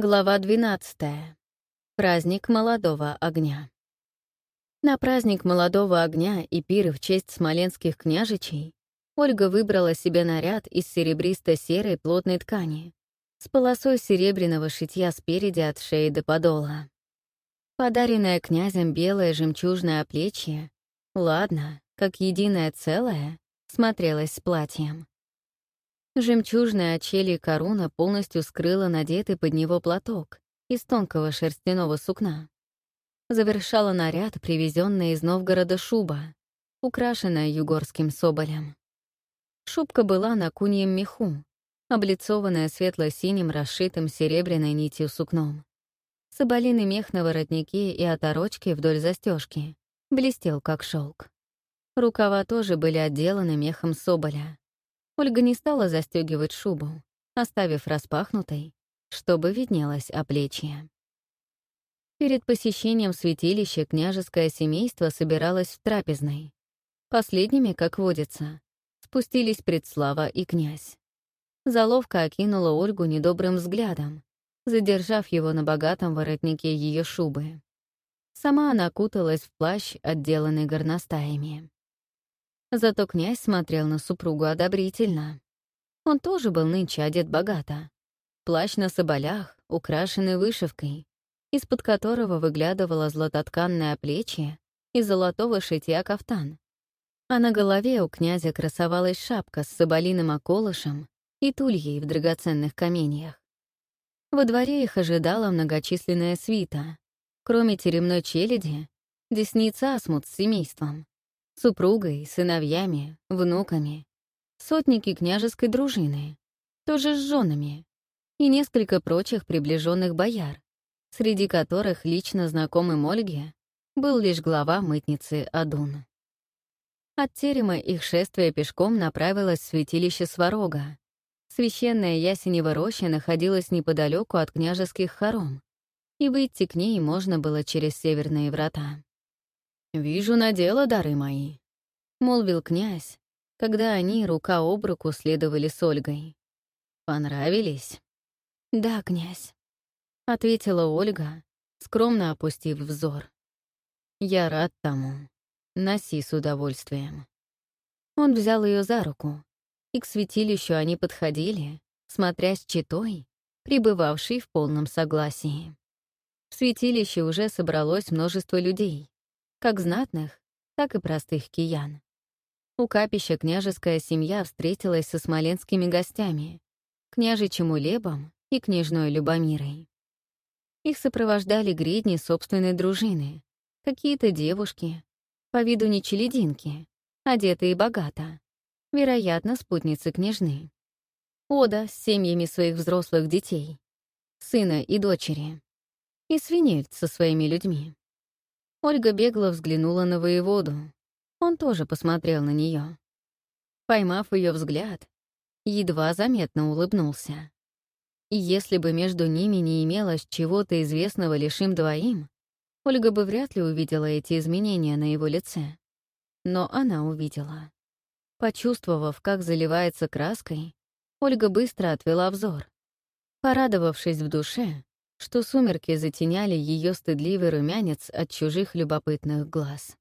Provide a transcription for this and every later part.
Глава 12. Праздник молодого огня. На праздник молодого огня и пир в честь смоленских княжичей Ольга выбрала себе наряд из серебристо-серой плотной ткани с полосой серебряного шитья спереди от шеи до подола. Подаренное князем белое жемчужное оплечье, ладно, как единое целое, смотрелось с платьем. Жемчужная очелье коруна полностью скрыла надетый под него платок из тонкого шерстяного сукна. Завершала наряд, привезенная из Новгорода шуба, украшенная югорским соболем. Шубка была на куньем меху, облицованная светло-синим, расшитым серебряной нитью сукном. Соболиный мех на воротнике и оторочке вдоль застежки блестел, как шелк. Рукава тоже были отделаны мехом соболя. Ольга не стала застегивать шубу, оставив распахнутой, чтобы виднелось оплечье. Перед посещением святилища княжеское семейство собиралось в трапезной. Последними, как водится, спустились предслава и князь. Заловка окинула Ольгу недобрым взглядом, задержав его на богатом воротнике ее шубы. Сама она куталась в плащ, отделанный горностаями. Зато князь смотрел на супругу одобрительно. Он тоже был нынче одет богато. Плащ на соболях, украшенный вышивкой, из-под которого выглядывало златотканное плечи и золотого шитья кафтан. А на голове у князя красовалась шапка с соболиным околышем и тульей в драгоценных каменьях. Во дворе их ожидала многочисленная свита. Кроме теремной челяди, десница Асмут с семейством, супругой, сыновьями, внуками, сотники княжеской дружины, тоже с женами, и несколько прочих приближенных бояр, среди которых лично знакомый Ольге был лишь глава мытницы Адун. От терема их шествие пешком направилось в святилище Сварога. Священная ясенева роща находилась неподалеку от княжеских хором, и выйти к ней можно было через северные врата. «Вижу на дело дары мои», — молвил князь, когда они рука об руку следовали с Ольгой. «Понравились?» «Да, князь», — ответила Ольга, скромно опустив взор. «Я рад тому. Носи с удовольствием». Он взял ее за руку, и к святилищу они подходили, смотря с читой, пребывавшей в полном согласии. В святилище уже собралось множество людей, как знатных, так и простых киян. У капища княжеская семья встретилась со смоленскими гостями, княжичем Улебом и княжной Любомирой. Их сопровождали гридни собственной дружины, какие-то девушки, по виду не челединки, одетые богато, вероятно, спутницы княжны. Ода с семьями своих взрослых детей, сына и дочери, и свинельц со своими людьми. Ольга бегло взглянула на воеводу. Он тоже посмотрел на нее. Поймав ее взгляд, едва заметно улыбнулся. И если бы между ними не имелось чего-то известного лишь им двоим, Ольга бы вряд ли увидела эти изменения на его лице. Но она увидела. Почувствовав, как заливается краской, Ольга быстро отвела взор. Порадовавшись в душе, что сумерки затеняли ее стыдливый румянец от чужих любопытных глаз.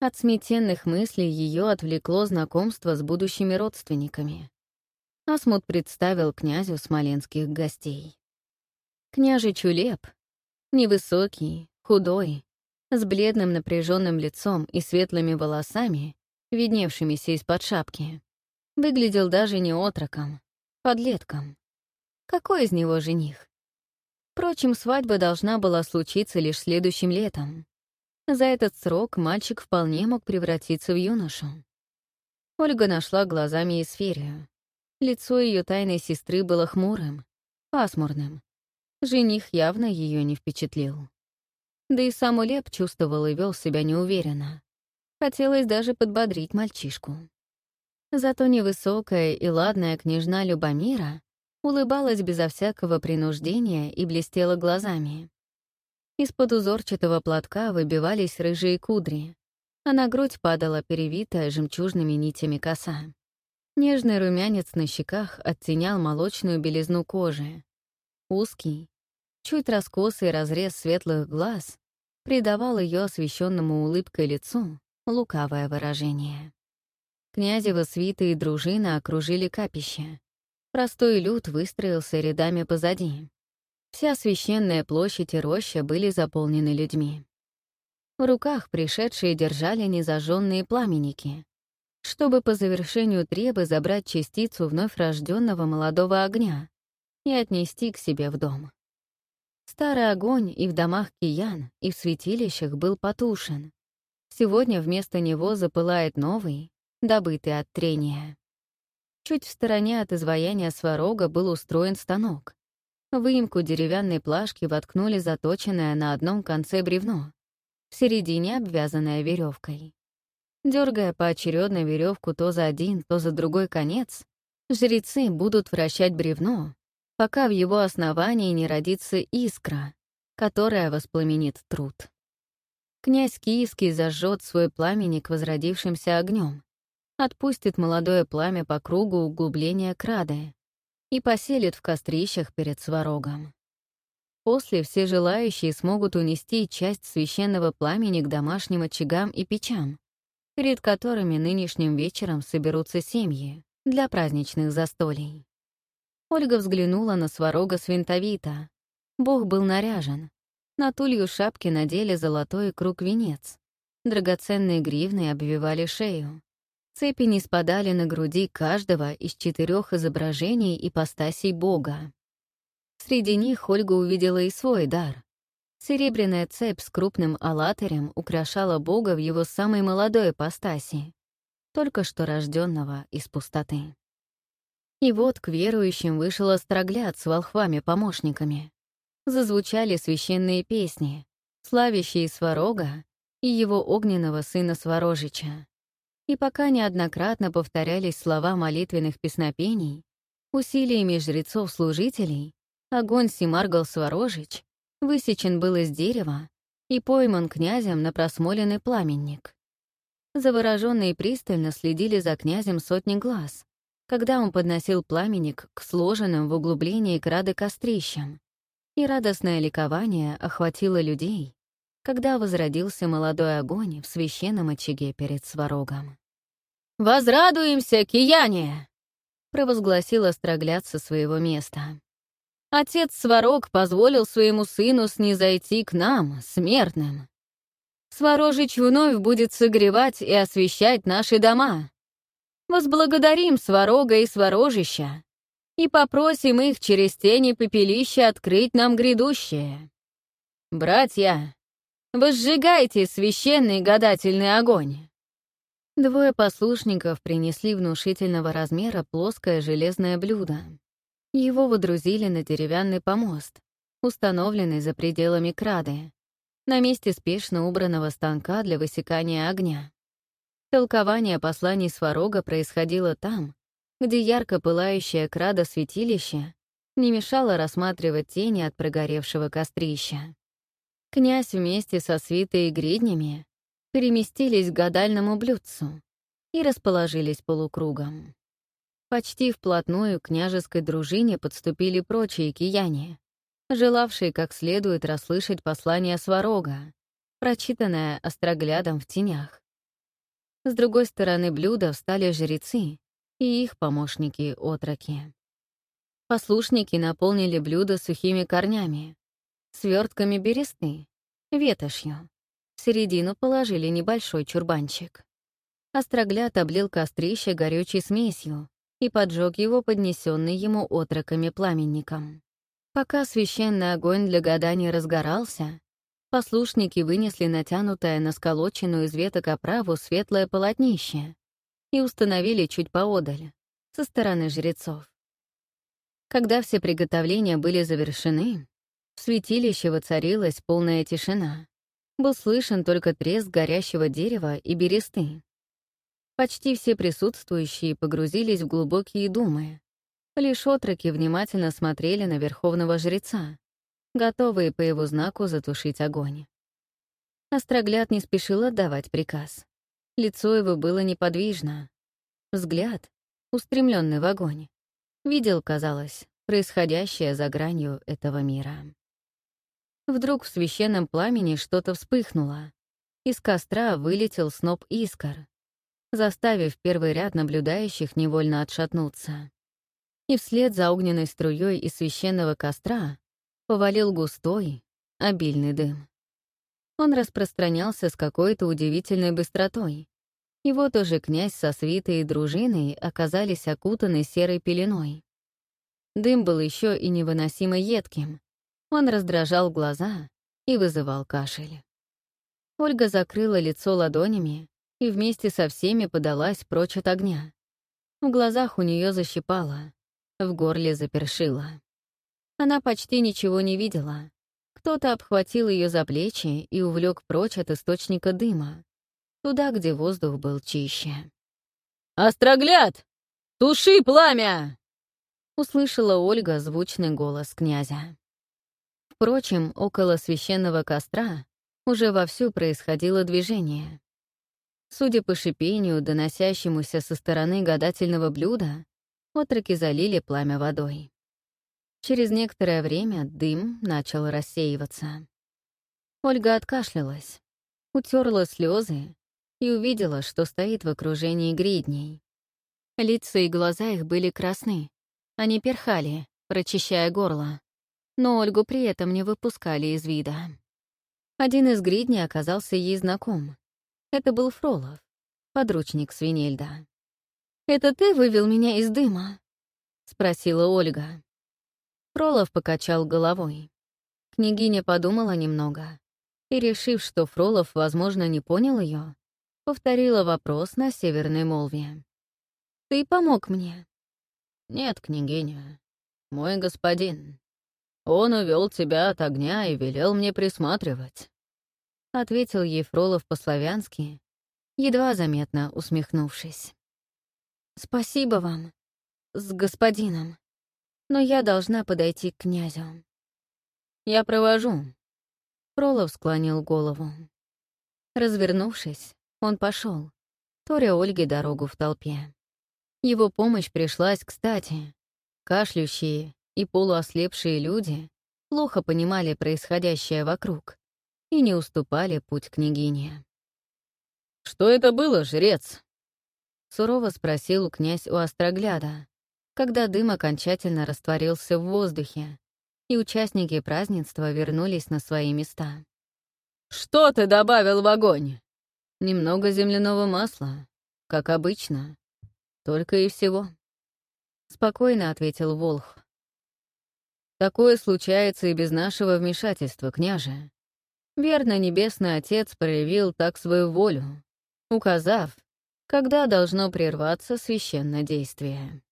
От смятенных мыслей ее отвлекло знакомство с будущими родственниками. Асмут представил князю смоленских гостей. Княжий Чулеп, невысокий, худой, с бледным напряженным лицом и светлыми волосами, видневшимися из-под шапки, выглядел даже не отроком, подлетком. Какой из него жених? Впрочем, свадьба должна была случиться лишь следующим летом. За этот срок мальчик вполне мог превратиться в юношу. Ольга нашла глазами Эсферию. Лицо ее тайной сестры было хмурым, пасмурным. Жених явно ее не впечатлил. Да и сам Улеп чувствовал и вел себя неуверенно. Хотелось даже подбодрить мальчишку. Зато невысокая и ладная княжна Любомира улыбалась безо всякого принуждения и блестела глазами. Из-под узорчатого платка выбивались рыжие кудри, а на грудь падала перевитая жемчужными нитями коса. Нежный румянец на щеках оттенял молочную белизну кожи. Узкий, Чуть раскосый разрез светлых глаз придавал ее освещенному улыбкой лицу лукавое выражение. Князева свиты и дружина окружили капище. Простой люд выстроился рядами позади. Вся священная площадь и роща были заполнены людьми. В руках пришедшие держали незажженные пламенники, чтобы по завершению требы забрать частицу вновь рожденного молодого огня и отнести к себе в дом. Старый огонь и в домах киян, и в святилищах был потушен. Сегодня вместо него запылает новый, добытый от трения. Чуть в стороне от изваяния сварога был устроен станок. В выемку деревянной плашки воткнули заточенное на одном конце бревно, в середине обвязанное веревкой. Дергая поочередно веревку то за один, то за другой конец, жрецы будут вращать бревно, пока в его основании не родится искра, которая воспламенит труд. Князь Киевский зажжет свой пламенник возродившимся огнем, отпустит молодое пламя по кругу углубления крады и поселит в кострищах перед сварогом. После все желающие смогут унести часть священного пламени к домашним очагам и печам, перед которыми нынешним вечером соберутся семьи для праздничных застолий. Ольга взглянула на сварога свинтовита. Бог был наряжен. На тулью шапки надели золотой круг-венец. Драгоценные гривны обвивали шею. Цепи не спадали на груди каждого из четырех изображений ипостасей Бога. Среди них Ольга увидела и свой дар Серебряная цепь с крупным алатырем украшала Бога в его самой молодой ипостаси, только что рожденного из пустоты. И вот к верующим вышел острогляд с волхвами-помощниками. Зазвучали священные песни, славящие Сварога и его огненного сына Сварожича. И пока неоднократно повторялись слова молитвенных песнопений, усилиями жрецов-служителей, огонь Симаргал Сварожич высечен был из дерева и пойман князем на просмоленный пламенник. Завороженные пристально следили за князем сотни глаз, когда он подносил пламенник к сложенным в углублении крады кострищам, и радостное ликование охватило людей, когда возродился молодой огонь в священном очаге перед сварогом. «Возрадуемся, кияне!» — провозгласил острогляд со своего места. Отец Сварог позволил своему сыну снизойти к нам, смертным. Сварожич вновь будет согревать и освещать наши дома. Возблагодарим Сварога и Сварожища и попросим их через тени пепелища открыть нам грядущее. Братья, возжигайте священный гадательный огонь. Двое послушников принесли внушительного размера плоское железное блюдо. Его водрузили на деревянный помост, установленный за пределами крады, на месте спешно убранного станка для высекания огня. Толкование посланий Сварога происходило там, где ярко пылающая крада святилища не мешала рассматривать тени от прогоревшего кострища. Князь вместе со свитой и гриднями переместились к гадальному блюдцу и расположились полукругом. Почти вплотную к княжеской дружине подступили прочие кияне, желавшие как следует расслышать послание Сварога, прочитанное остроглядом в тенях. С другой стороны блюда встали жрецы и их помощники-отроки. Послушники наполнили блюдо сухими корнями, свертками бересты, ветошью. В середину положили небольшой чурбанчик. Острогляд облил кострище горючей смесью, и поджег его поднесенный ему отроками пламенником. Пока священный огонь для гадания разгорался, послушники вынесли натянутое на сколоченную из веток оправу светлое полотнище и установили чуть поодаль, со стороны жрецов. Когда все приготовления были завершены, в святилище воцарилась полная тишина. Был слышен только треск горящего дерева и бересты. Почти все присутствующие погрузились в глубокие думы. Лишь отроки внимательно смотрели на верховного жреца, готовые по его знаку затушить огонь. Острогляд не спешил отдавать приказ. Лицо его было неподвижно. Взгляд, устремленный в огонь, видел, казалось, происходящее за гранью этого мира. Вдруг в священном пламени что-то вспыхнуло. Из костра вылетел сноп искр, заставив первый ряд наблюдающих невольно отшатнуться. И вслед за огненной струей из священного костра повалил густой, обильный дым. Он распространялся с какой-то удивительной быстротой. И вот уже князь со свитой и дружиной оказались окутаны серой пеленой. Дым был еще и невыносимо едким. Он раздражал глаза и вызывал кашель. Ольга закрыла лицо ладонями и вместе со всеми подалась прочь от огня. В глазах у нее защипало, в горле запершило. Она почти ничего не видела. Кто-то обхватил ее за плечи и увлек прочь от источника дыма, туда, где воздух был чище. «Острогляд! Туши пламя!» Услышала Ольга звучный голос князя. Впрочем, около священного костра уже вовсю происходило движение. Судя по шипению, доносящемуся со стороны гадательного блюда, отроки залили пламя водой. Через некоторое время дым начал рассеиваться. Ольга откашлялась, утерла слезы и увидела, что стоит в окружении гридней. Лица и глаза их были красны. Они перхали, прочищая горло. Но Ольгу при этом не выпускали из вида. Один из гридней оказался ей знаком. Это был Фролов, подручник Свинельда. «Это ты вывел меня из дыма?» — спросила Ольга. Фролов покачал головой. Княгиня подумала немного и, решив, что Фролов, возможно, не понял ее, повторила вопрос на северной молве. «Ты помог мне?» «Нет, княгиня. Мой господин. Он увел тебя от огня и велел мне присматривать», — ответил ей Фролов по-славянски, едва заметно усмехнувшись. «Спасибо вам, с господином, но я должна подойти к князю». «Я провожу», — Фролов склонил голову. Развернувшись, он пошел, торя Ольге дорогу в толпе. Его помощь пришлась кстати. Кашлющие и полуослепшие люди плохо понимали происходящее вокруг и не уступали путь княгине. «Что это было, жрец?» — сурово спросил князь у Острогляда, когда дым окончательно растворился в воздухе, и участники празднества вернулись на свои места. «Что ты добавил в огонь?» «Немного земляного масла, как обычно. Только и всего». Спокойно ответил Волх. Такое случается и без нашего вмешательства, княже. Верно, Небесный Отец проявил так свою волю, указав, когда должно прерваться священное действие.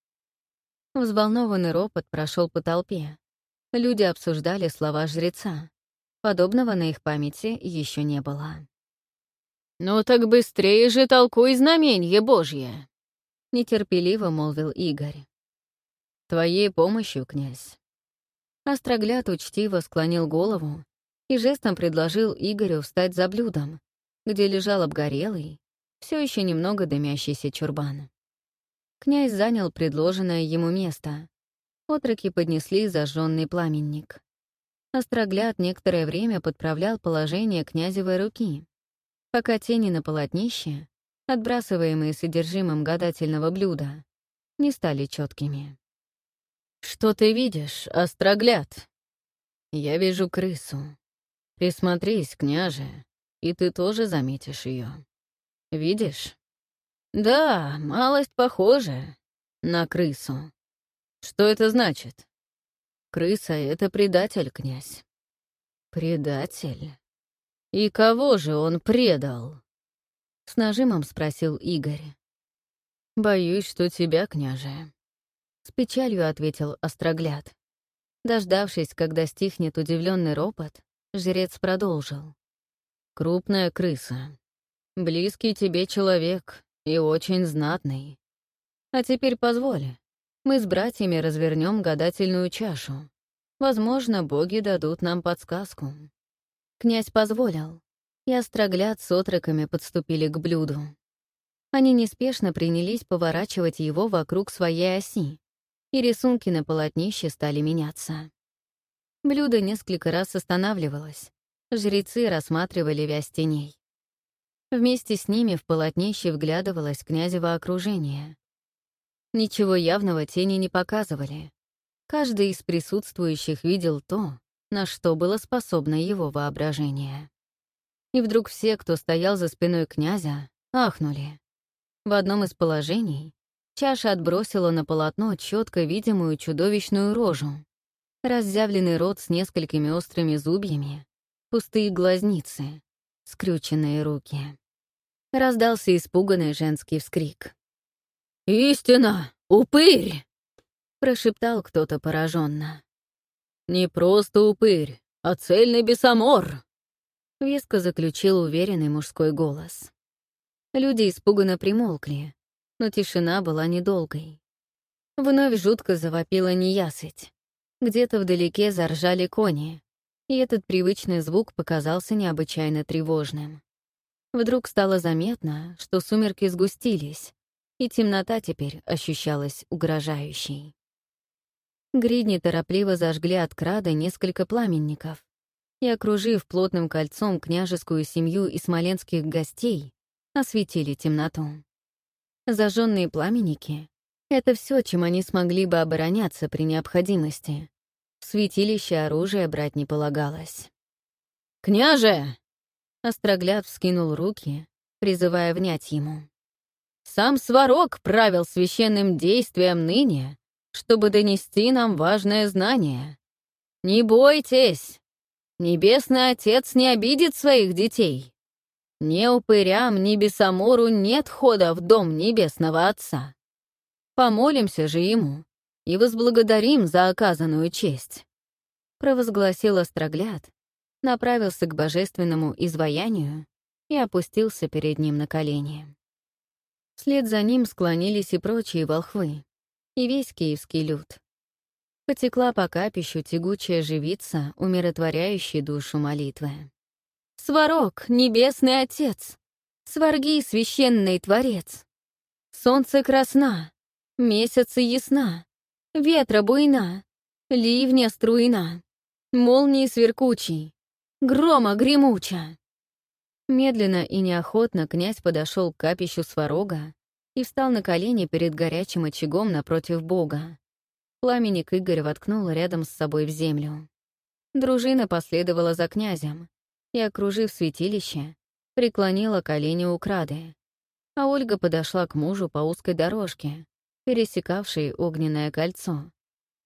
Взволнованный ропот прошел по толпе. Люди обсуждали слова жреца. Подобного на их памяти еще не было. «Ну так быстрее же толкуй знаменье Божье!» — нетерпеливо молвил Игорь. «Твоей помощью, князь». Острогляд учтиво склонил голову и жестом предложил Игорю встать за блюдом, где лежал обгорелый, все еще немного дымящийся чурбан. Князь занял предложенное ему место. Отроки поднесли зажженный пламенник. Острогляд некоторое время подправлял положение князевой руки, пока тени на полотнище, отбрасываемые содержимым гадательного блюда, не стали четкими. «Что ты видишь, острогляд?» «Я вижу крысу. Присмотрись, княже, и ты тоже заметишь ее. Видишь?» «Да, малость похожа на крысу. Что это значит?» «Крыса — это предатель, князь». «Предатель? И кого же он предал?» С нажимом спросил Игорь. «Боюсь, что тебя, княже», с печалью ответил Острогляд. Дождавшись, когда стихнет удивленный ропот, жрец продолжил. «Крупная крыса. Близкий тебе человек и очень знатный. А теперь позволь, мы с братьями развернем гадательную чашу. Возможно, боги дадут нам подсказку». Князь позволил, и Острогляд с отроками подступили к блюду. Они неспешно принялись поворачивать его вокруг своей оси, и рисунки на полотнище стали меняться. Блюдо несколько раз останавливалось. Жрецы рассматривали вязь теней. Вместе с ними в полотнище вглядывалось князево окружение. Ничего явного тени не показывали. Каждый из присутствующих видел то, на что было способно его воображение. И вдруг все, кто стоял за спиной князя, ахнули. В одном из положений чаша отбросила на полотно четко видимую чудовищную рожу, разъявленный рот с несколькими острыми зубьями, пустые глазницы, скрюченные руки. Раздался испуганный женский вскрик. «Истина! Упырь!» — прошептал кто-то пораженно. «Не просто упырь, а цельный бесомор!» — веско заключил уверенный мужской голос. Люди испуганно примолкли, но тишина была недолгой. Вновь жутко завопила неясыть. Где-то вдалеке заржали кони, и этот привычный звук показался необычайно тревожным. Вдруг стало заметно, что сумерки сгустились, и темнота теперь ощущалась угрожающей. Гридни торопливо зажгли от крада несколько пламенников и, окружив плотным кольцом княжескую семью и смоленских гостей, осветили темноту. Зажженные пламенники — это все, чем они смогли бы обороняться при необходимости. Святилище оружие брать не полагалось. «Княже!» — Острогляд вскинул руки, призывая внять ему. Сам Сварог правил священным действием ныне, чтобы донести нам важное знание. Не бойтесь! Небесный Отец не обидит своих детей. Ни упырям, ни бесомору нет хода в дом Небесного Отца. Помолимся же Ему и возблагодарим за оказанную честь. Провозгласил Острогляд, направился к божественному изваянию и опустился перед ним на колени. Вслед за ним склонились и прочие волхвы, и весь киевский люд. Потекла по капищу тягучая живица, умиротворяющая душу молитвы. «Сварог, небесный отец! Сварги, священный творец! Солнце красна, месяца ясна, ветра буйна, ливня струйна, молнии сверкучий, грома гремуча!» Медленно и неохотно князь подошел к капищу сварога и встал на колени перед горячим очагом напротив бога. Пламенник Игорь воткнул рядом с собой в землю. Дружина последовала за князем и, окружив святилище, преклонила колени у крады. А Ольга подошла к мужу по узкой дорожке, пересекавшей огненное кольцо,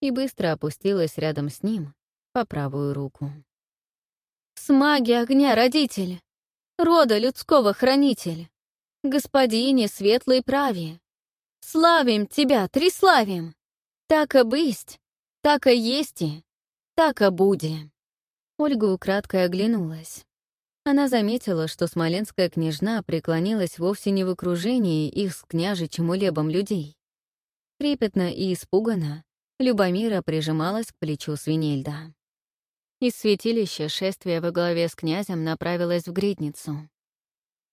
и быстро опустилась рядом с ним по правую руку. «Смаги огня, родитель!» рода людского хранитель, господине светлой праве. Славим тебя, триславим! Так и бысть, так и есть и, так и буди. Ольга украдкой оглянулась. Она заметила, что смоленская княжна преклонилась вовсе не в окружении их с княжичем улебом людей. Трепетно и испуганно Любомира прижималась к плечу Свинельда. Из святилища шествие во главе с князем направилось в гридницу.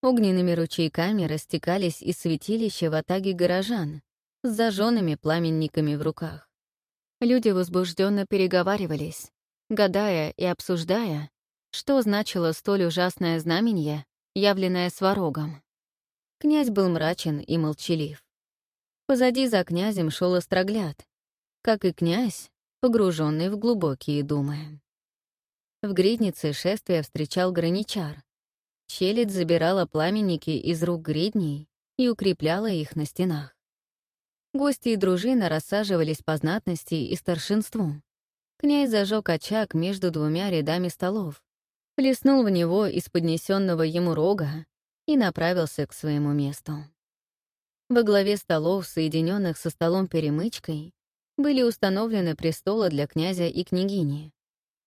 Огненными ручейками растекались из святилища в атаге горожан с зажженными пламенниками в руках. Люди возбужденно переговаривались, гадая и обсуждая, что значило столь ужасное знамение, явленное сварогом. Князь был мрачен и молчалив. Позади за князем шел острогляд, как и князь, погруженный в глубокие думы. В гриднице шествие встречал граничар. Челядь забирала пламенники из рук гридней и укрепляла их на стенах. Гости и дружина рассаживались по знатности и старшинству. Князь зажег очаг между двумя рядами столов, плеснул в него из поднесенного ему рога и направился к своему месту. Во главе столов, соединенных со столом перемычкой, были установлены престолы для князя и княгини,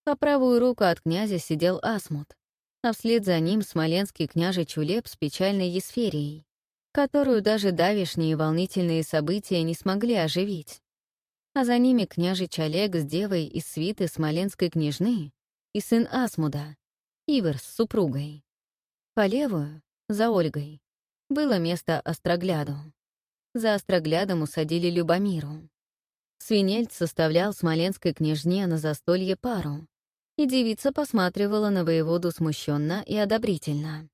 по правую руку от князя сидел Асмут, а вслед за ним смоленский княже Чулеп с печальной Есферией, которую даже давишние волнительные события не смогли оживить. А за ними княжич Олег с девой из свиты смоленской княжны и сын Асмуда, Ивер с супругой. По левую, за Ольгой, было место Острогляду. За Остроглядом усадили Любомиру. Свинельц составлял смоленской княжне на застолье пару, и девица посматривала на воеводу смущенно и одобрительно.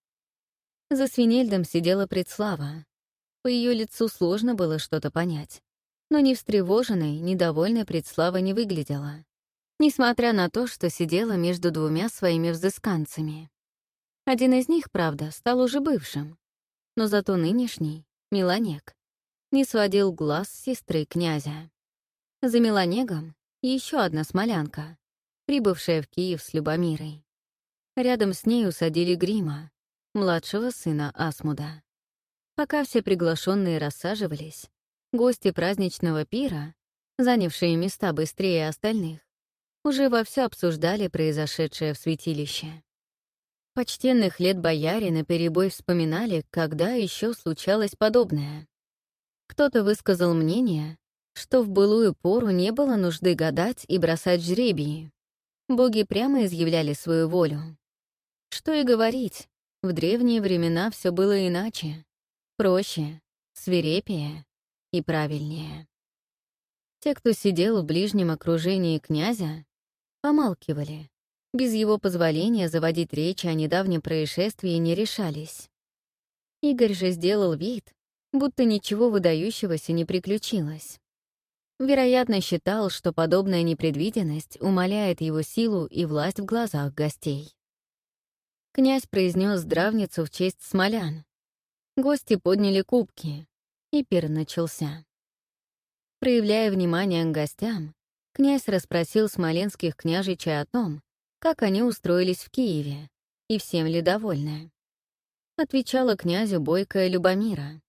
За свинельдом сидела предслава. По ее лицу сложно было что-то понять, но ни встревоженной, ни довольной предслава не выглядела, несмотря на то, что сидела между двумя своими взысканцами. Один из них, правда, стал уже бывшим, но зато нынешний, Меланек, не сводил глаз с сестры князя. За Меланегом еще одна смолянка, прибывшая в Киев с Любомирой. Рядом с ней усадили Грима, младшего сына Асмуда. Пока все приглашенные рассаживались, гости праздничного пира, занявшие места быстрее остальных, уже вовсю обсуждали произошедшее в святилище. Почтенных лет бояре наперебой вспоминали, когда еще случалось подобное. Кто-то высказал мнение, что в былую пору не было нужды гадать и бросать жребии. Боги прямо изъявляли свою волю. Что и говорить, в древние времена все было иначе, проще, свирепее и правильнее. Те, кто сидел в ближнем окружении князя, помалкивали. Без его позволения заводить речь о недавнем происшествии не решались. Игорь же сделал вид, будто ничего выдающегося не приключилось. Вероятно, считал, что подобная непредвиденность умаляет его силу и власть в глазах гостей. Князь произнес здравницу в честь смолян. Гости подняли кубки, и пир начался. Проявляя внимание к гостям, князь расспросил смоленских княжичей о том, как они устроились в Киеве, и всем ли довольны. Отвечала князю бойкая Любомира.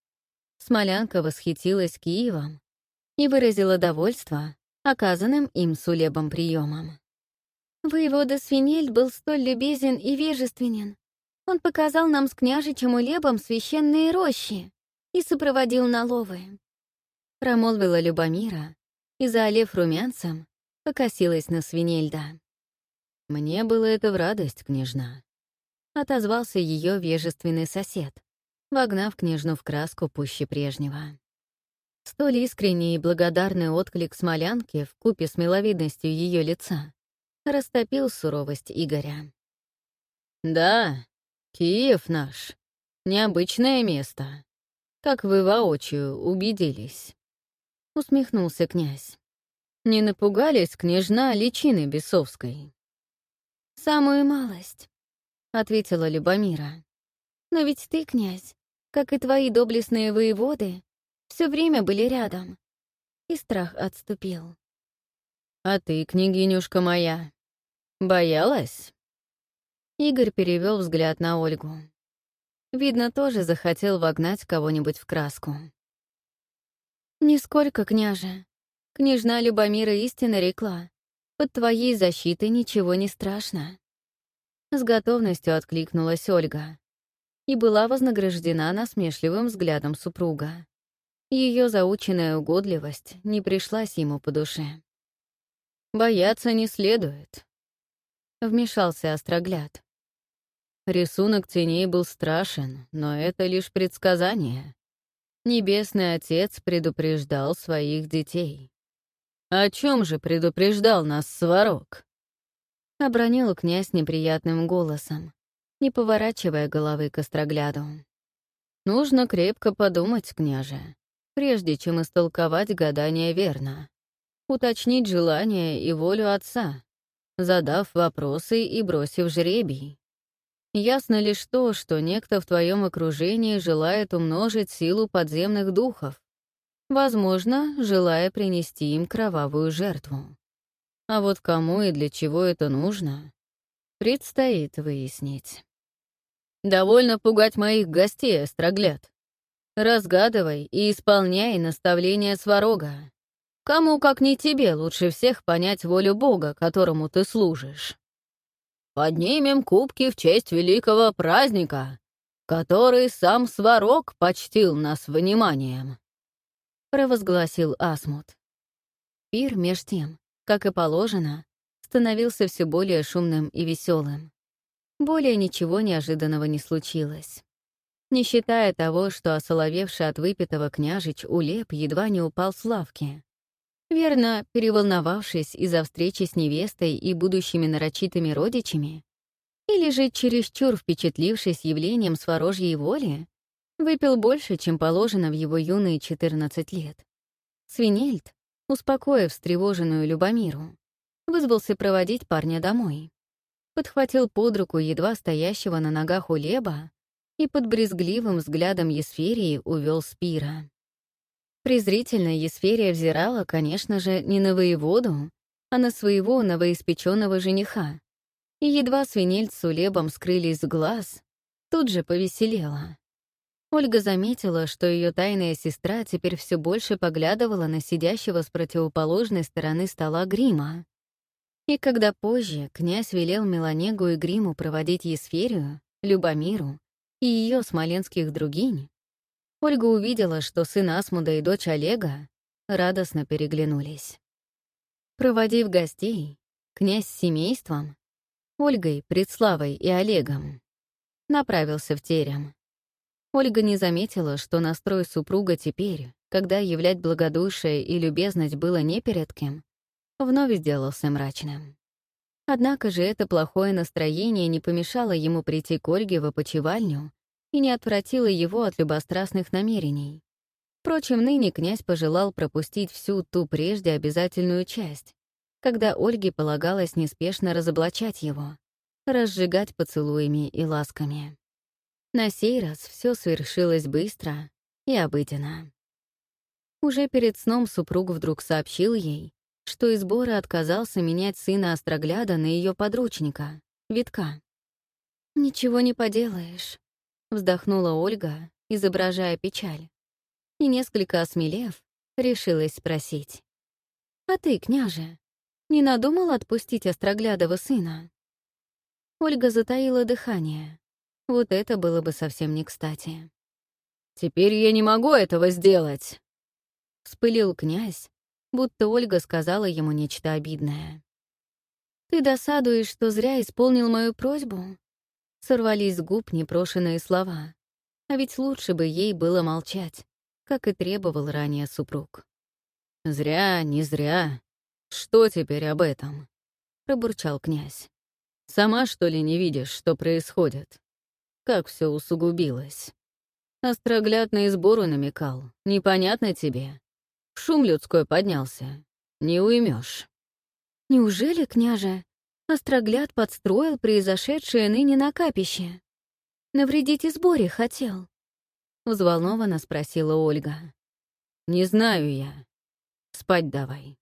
Смолянка восхитилась Киевом и выразила довольство оказанным им сулебом приемом. Воевода Свинель был столь любезен и вежественен. Он показал нам с княжичем Улебом священные рощи и сопроводил на ловы. Промолвила Любомира, и, заолев румянцем, покосилась на Свинельда. «Мне было это в радость, княжна», — отозвался ее вежественный сосед, вогнав княжну в краску пуще прежнего. Столь искренний и благодарный отклик смолянки в купе с миловидностью ее лица растопил суровость Игоря. «Да, Киев наш. Необычное место. Как вы воочию убедились», — усмехнулся князь. «Не напугались княжна личины бесовской?» «Самую малость», — ответила Любомира. «Но ведь ты, князь, как и твои доблестные воеводы, все время были рядом. И страх отступил. «А ты, княгинюшка моя, боялась?» Игорь перевел взгляд на Ольгу. Видно, тоже захотел вогнать кого-нибудь в краску. «Нисколько, княже. Княжна Любомира истинно рекла. Под твоей защитой ничего не страшно». С готовностью откликнулась Ольга и была вознаграждена насмешливым взглядом супруга. Ее заученная угодливость не пришлась ему по душе. «Бояться не следует», — вмешался Острогляд. Рисунок теней был страшен, но это лишь предсказание. Небесный Отец предупреждал своих детей. «О чем же предупреждал нас Сварог?» Обронил князь неприятным голосом, не поворачивая головы к Острогляду. «Нужно крепко подумать, княже прежде чем истолковать гадание верно. Уточнить желание и волю отца, задав вопросы и бросив жребий. Ясно лишь то, что некто в твоем окружении желает умножить силу подземных духов, возможно, желая принести им кровавую жертву. А вот кому и для чего это нужно, предстоит выяснить. «Довольно пугать моих гостей, Острогляд», Разгадывай и исполняй наставления Сварога. Кому, как не тебе, лучше всех понять волю Бога, которому ты служишь. Поднимем кубки в честь великого праздника, который сам Сварог почтил нас вниманием», — провозгласил Асмут. Пир, меж тем, как и положено, становился все более шумным и веселым. Более ничего неожиданного не случилось не считая того, что осоловевший от выпитого княжич Улеп едва не упал с лавки. Верно, переволновавшись из-за встречи с невестой и будущими нарочитыми родичами, или же чересчур впечатлившись явлением сворожьей воли, выпил больше, чем положено в его юные 14 лет. Свинельд, успокоив встревоженную Любомиру, вызвался проводить парня домой. Подхватил под руку едва стоящего на ногах у Леба и под брезгливым взглядом Есферии увел Спира. Презрительно Есферия взирала, конечно же, не на воеводу, а на своего новоиспеченного жениха. И едва свинельц с улебом скрылись с глаз, тут же повеселела. Ольга заметила, что ее тайная сестра теперь все больше поглядывала на сидящего с противоположной стороны стола грима. И когда позже князь велел Меланегу и гриму проводить Есферию, Любомиру и ее смоленских другинь, Ольга увидела, что сын Асмуда и дочь Олега радостно переглянулись. Проводив гостей, князь с семейством, Ольгой, Предславой и Олегом, направился в терем. Ольга не заметила, что настрой супруга теперь, когда являть благодушие и любезность было не перед кем, вновь сделался мрачным. Однако же это плохое настроение не помешало ему прийти к Ольге в опочивальню и не отвратило его от любострастных намерений. Впрочем, ныне князь пожелал пропустить всю ту прежде обязательную часть, когда Ольге полагалось неспешно разоблачать его, разжигать поцелуями и ласками. На сей раз все свершилось быстро и обыденно. Уже перед сном супруг вдруг сообщил ей, что из Бора отказался менять сына Острогляда на ее подручника, Витка. «Ничего не поделаешь», Вздохнула Ольга, изображая печаль. И, несколько осмелев, решилась спросить. «А ты, княже, не надумал отпустить Остроглядова сына?» Ольга затаила дыхание. Вот это было бы совсем не кстати. «Теперь я не могу этого сделать!» Вспылил князь, будто Ольга сказала ему нечто обидное. «Ты досадуешь, что зря исполнил мою просьбу?» Сорвались с губ непрошенные слова. А ведь лучше бы ей было молчать, как и требовал ранее супруг. «Зря, не зря. Что теперь об этом?» — пробурчал князь. «Сама, что ли, не видишь, что происходит? Как все усугубилось?» Острогляд на избору намекал. «Непонятно тебе. Шум людской поднялся. Не уймешь. «Неужели, княже, Острогляд подстроил произошедшее ныне на капище. «Навредить и сборе хотел?» — взволнованно спросила Ольга. «Не знаю я. Спать давай».